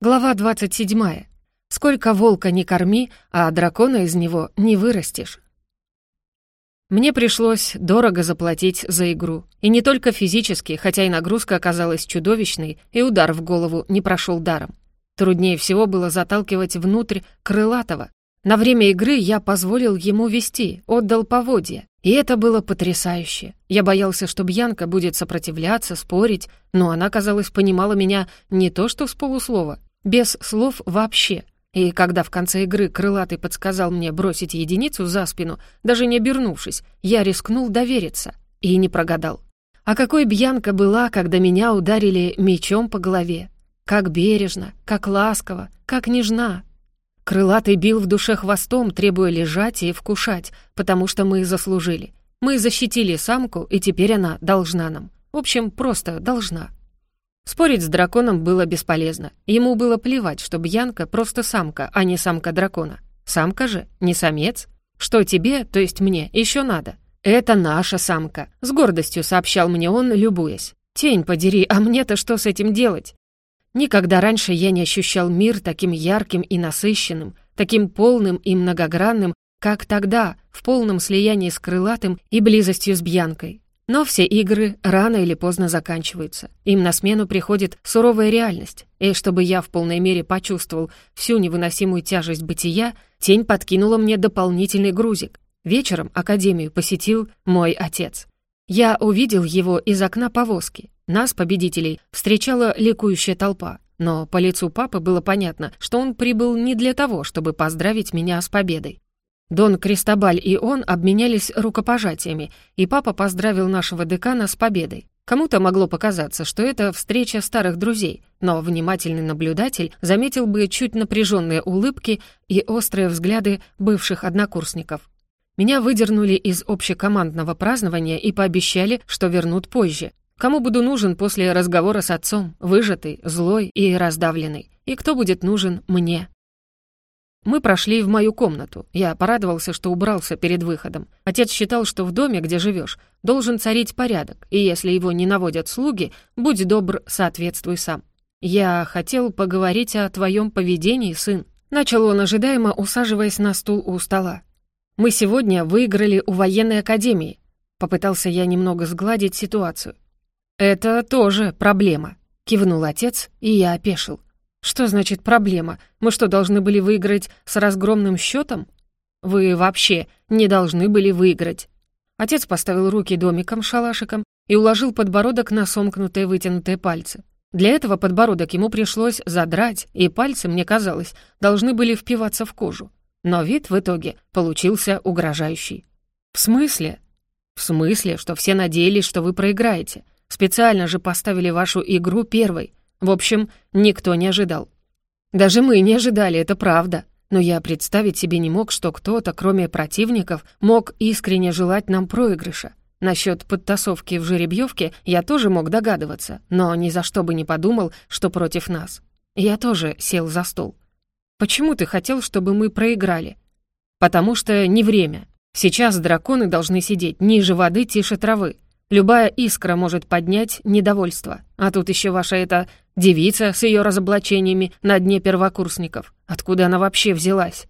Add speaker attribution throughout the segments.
Speaker 1: Глава 27. Сколько волка не корми, а дракона из него не вырастешь. Мне пришлось дорого заплатить за игру. И не только физически, хотя и нагрузка оказалась чудовищной, и удар в голову не прошел даром. Труднее всего было заталкивать внутрь крылатого. На время игры я позволил ему вести, отдал поводья. И это было потрясающе. Я боялся, что Бьянка будет сопротивляться, спорить, но она, казалось, понимала меня не то что с полуслова, без слов вообще. И когда в конце игры крылатый подсказал мне бросить единицу за спину, даже не обернувшись, я рискнул довериться. И не прогадал. А какой Бьянка была, когда меня ударили мечом по голове. Как бережно, как ласково, как нежна. Крылатый бил в душе хвостом, требуя лежать и вкушать, потому что мы заслужили. Мы защитили самку, и теперь она должна нам. В общем, просто должна. Спорить с драконом было бесполезно. Ему было плевать, что Бьянка просто самка, а не самка дракона. Самка же, не самец. Что тебе, то есть мне, еще надо? Это наша самка, с гордостью сообщал мне он, любуясь. Тень подери, а мне-то что с этим делать? Никогда раньше я не ощущал мир таким ярким и насыщенным, таким полным и многогранным, как тогда, в полном слиянии с крылатым и близостью с Бьянкой. Но все игры рано или поздно заканчиваются. Им на смену приходит суровая реальность. И чтобы я в полной мере почувствовал всю невыносимую тяжесть бытия, тень подкинула мне дополнительный грузик. Вечером академию посетил мой отец. Я увидел его из окна повозки. Нас, победителей, встречала ликующая толпа. Но по лицу папы было понятно, что он прибыл не для того, чтобы поздравить меня с победой. Дон Кристобаль и он обменялись рукопожатиями, и папа поздравил нашего декана с победой. Кому-то могло показаться, что это встреча старых друзей, но внимательный наблюдатель заметил бы чуть напряженные улыбки и острые взгляды бывших однокурсников. Меня выдернули из общекомандного празднования и пообещали, что вернут позже. Кому буду нужен после разговора с отцом, выжатый, злой и раздавленный? И кто будет нужен мне? Мы прошли в мою комнату. Я порадовался, что убрался перед выходом. Отец считал, что в доме, где живешь, должен царить порядок, и если его не наводят слуги, будь добр, соответствуй сам. «Я хотел поговорить о твоем поведении, сын», — начал он ожидаемо, усаживаясь на стул у стола. «Мы сегодня выиграли у военной академии», — попытался я немного сгладить ситуацию. «Это тоже проблема», — кивнул отец, и я опешил. «Что значит проблема? Мы что, должны были выиграть с разгромным счетом?» «Вы вообще не должны были выиграть». Отец поставил руки домиком-шалашиком и уложил подбородок на сомкнутые вытянутые пальцы. Для этого подбородок ему пришлось задрать, и пальцы, мне казалось, должны были впиваться в кожу. Но вид в итоге получился угрожающий. «В смысле?» «В смысле, что все надеялись, что вы проиграете. Специально же поставили вашу игру первой. В общем, никто не ожидал. Даже мы не ожидали, это правда. Но я представить себе не мог, что кто-то, кроме противников, мог искренне желать нам проигрыша. Насчет подтасовки в жеребьевке я тоже мог догадываться, но ни за что бы не подумал, что против нас. Я тоже сел за стол. «Почему ты хотел, чтобы мы проиграли?» «Потому что не время. Сейчас драконы должны сидеть ниже воды, тише травы. Любая искра может поднять недовольство. А тут еще ваша эта девица с ее разоблачениями на дне первокурсников. Откуда она вообще взялась?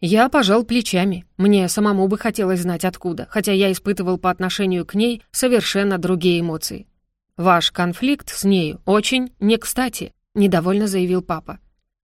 Speaker 1: Я пожал плечами. Мне самому бы хотелось знать откуда, хотя я испытывал по отношению к ней совершенно другие эмоции. «Ваш конфликт с нею очень не кстати», — недовольно заявил папа.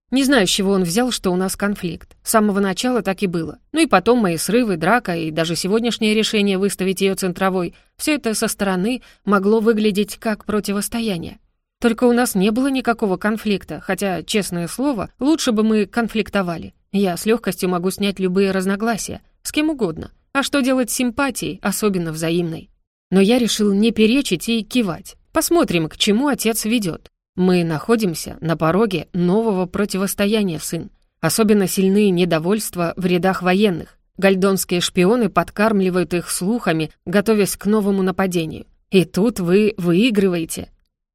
Speaker 1: Не знаю, с чего он взял, что у нас конфликт. С самого начала так и было. Ну и потом мои срывы, драка и даже сегодняшнее решение выставить ее центровой — все это со стороны могло выглядеть как противостояние. Только у нас не было никакого конфликта, хотя, честное слово, лучше бы мы конфликтовали. Я с легкостью могу снять любые разногласия, с кем угодно. А что делать с симпатией, особенно взаимной? Но я решил не перечить и кивать. Посмотрим, к чему отец ведет. Мы находимся на пороге нового противостояния, сын. Особенно сильные недовольства в рядах военных. Гальдонские шпионы подкармливают их слухами, готовясь к новому нападению. И тут вы выигрываете.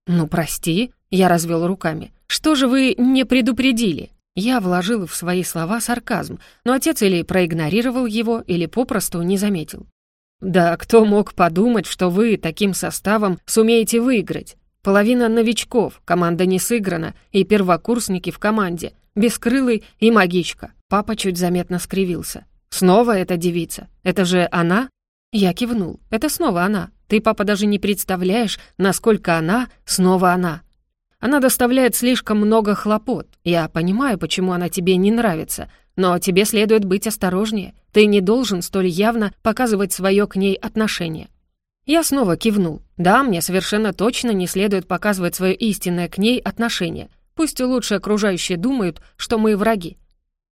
Speaker 1: Ну, прости, я развел руками. Что же вы не предупредили? Я вложил в свои слова сарказм, но отец или проигнорировал его, или попросту не заметил. «Да кто мог подумать, что вы таким составом сумеете выиграть? Половина новичков, команда не сыграна, и первокурсники в команде, бескрылый и магичка. Папа чуть заметно скривился. «Снова эта девица? Это же она?» Я кивнул. «Это снова она. Ты, папа, даже не представляешь, насколько она снова она. Она доставляет слишком много хлопот. Я понимаю, почему она тебе не нравится, но тебе следует быть осторожнее. Ты не должен столь явно показывать свое к ней отношение». Я снова кивнул. «Да, мне совершенно точно не следует показывать свое истинное к ней отношение. Пусть лучше окружающие думают, что мы враги.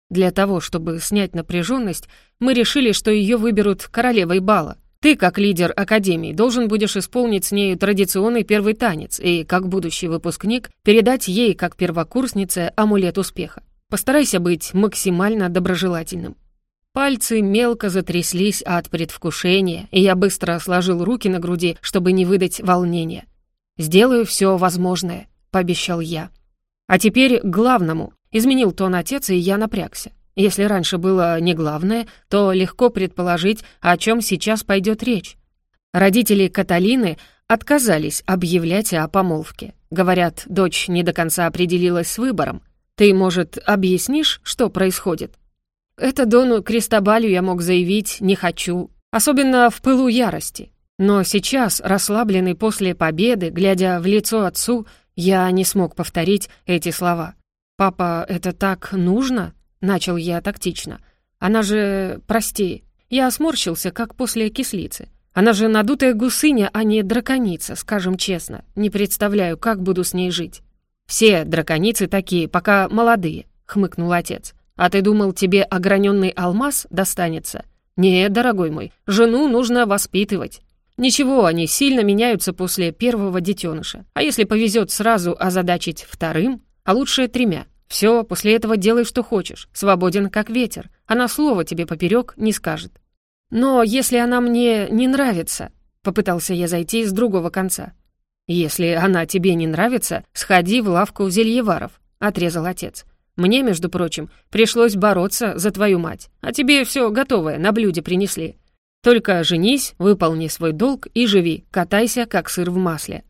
Speaker 1: Для того, чтобы снять напряженность, мы решили, что ее выберут королевой бала. Ты, как лидер Академии, должен будешь исполнить с нею традиционный первый танец и, как будущий выпускник, передать ей, как первокурснице, амулет успеха. Постарайся быть максимально доброжелательным. Пальцы мелко затряслись от предвкушения, и я быстро сложил руки на груди, чтобы не выдать волнения. «Сделаю все возможное», — пообещал я. «А теперь к главному», — изменил тон отец, и я напрягся. Если раньше было не главное, то легко предположить, о чем сейчас пойдет речь. Родители Каталины отказались объявлять о помолвке. Говорят, дочь не до конца определилась с выбором. Ты, может, объяснишь, что происходит? Это Дону Кристобалю я мог заявить «не хочу», особенно в пылу ярости. Но сейчас, расслабленный после победы, глядя в лицо отцу, я не смог повторить эти слова. «Папа, это так нужно?» — начал я тактично. «Она же... прости». Я осморщился, как после кислицы. Она же надутая гусыня, а не драконица, скажем честно. Не представляю, как буду с ней жить. «Все драконицы такие, пока молодые», — хмыкнул отец. «А ты думал, тебе ограненный алмаз достанется?» «Не, дорогой мой, жену нужно воспитывать». Ничего, они сильно меняются после первого детеныша. А если повезет сразу озадачить вторым, а лучше тремя, все, после этого делай, что хочешь. Свободен, как ветер. Она слова тебе поперек не скажет. Но если она мне не нравится, попытался я зайти с другого конца. Если она тебе не нравится, сходи в лавку зельеваров, отрезал отец. Мне, между прочим, пришлось бороться за твою мать, а тебе все готовое на блюде принесли. Только женись, выполни свой долг и живи, катайся, как сыр в масле.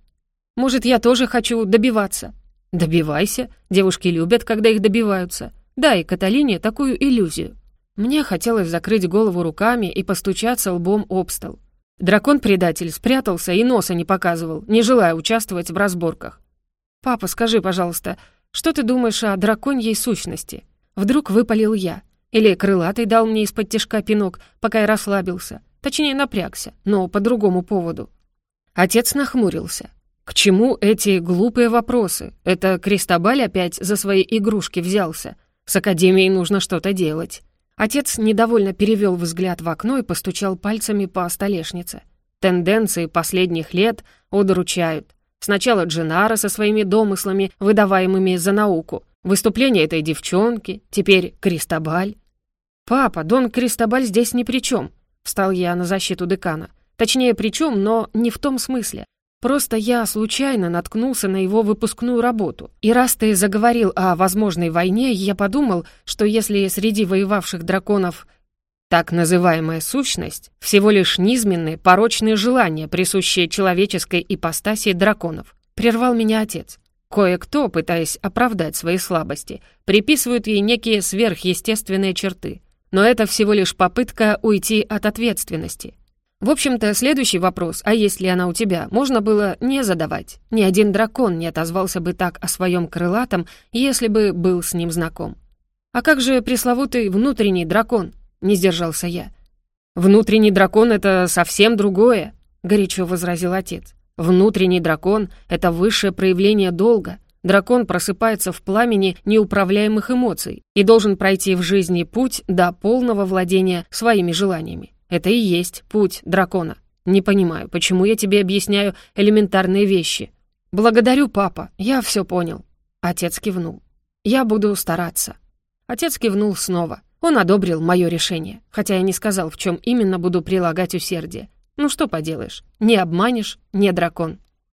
Speaker 1: Может, я тоже хочу добиваться, «Добивайся. Девушки любят, когда их добиваются. Дай Каталине такую иллюзию». Мне хотелось закрыть голову руками и постучаться лбом об стол. Дракон-предатель спрятался и носа не показывал, не желая участвовать в разборках. «Папа, скажи, пожалуйста, что ты думаешь о драконьей сущности?» Вдруг выпалил я. Или крылатый дал мне из-под тяжка пинок, пока я расслабился. Точнее, напрягся, но по другому поводу. Отец нахмурился. К чему эти глупые вопросы? Это Кристобаль опять за свои игрушки взялся. С Академией нужно что-то делать. Отец недовольно перевел взгляд в окно и постучал пальцами по столешнице. Тенденции последних лет удручают. Сначала Джинара со своими домыслами, выдаваемыми за науку. Выступление этой девчонки, теперь Кристобаль. «Папа, Дон Кристобаль здесь ни при чем», — встал я на защиту декана. Точнее, при чем, но не в том смысле. Просто я случайно наткнулся на его выпускную работу. И раз ты заговорил о возможной войне, я подумал, что если среди воевавших драконов так называемая сущность — всего лишь низменные, порочные желания, присущие человеческой ипостаси драконов, прервал меня отец. Кое-кто, пытаясь оправдать свои слабости, приписывают ей некие сверхъестественные черты. Но это всего лишь попытка уйти от ответственности. В общем-то, следующий вопрос, а есть ли она у тебя, можно было не задавать. Ни один дракон не отозвался бы так о своем крылатом, если бы был с ним знаком. «А как же пресловутый внутренний дракон?» — не сдержался я. «Внутренний дракон — это совсем другое», — горячо возразил отец. «Внутренний дракон — это высшее проявление долга. Дракон просыпается в пламени неуправляемых эмоций и должен пройти в жизни путь до полного владения своими желаниями. Это и есть путь дракона. Не понимаю, почему я тебе объясняю элементарные вещи. Благодарю, папа, я все понял. Отец кивнул. Я буду стараться. Отец кивнул снова. Он одобрил мое решение, хотя я не сказал, в чем именно буду прилагать усердие. Ну что поделаешь, не обманешь, не дракон.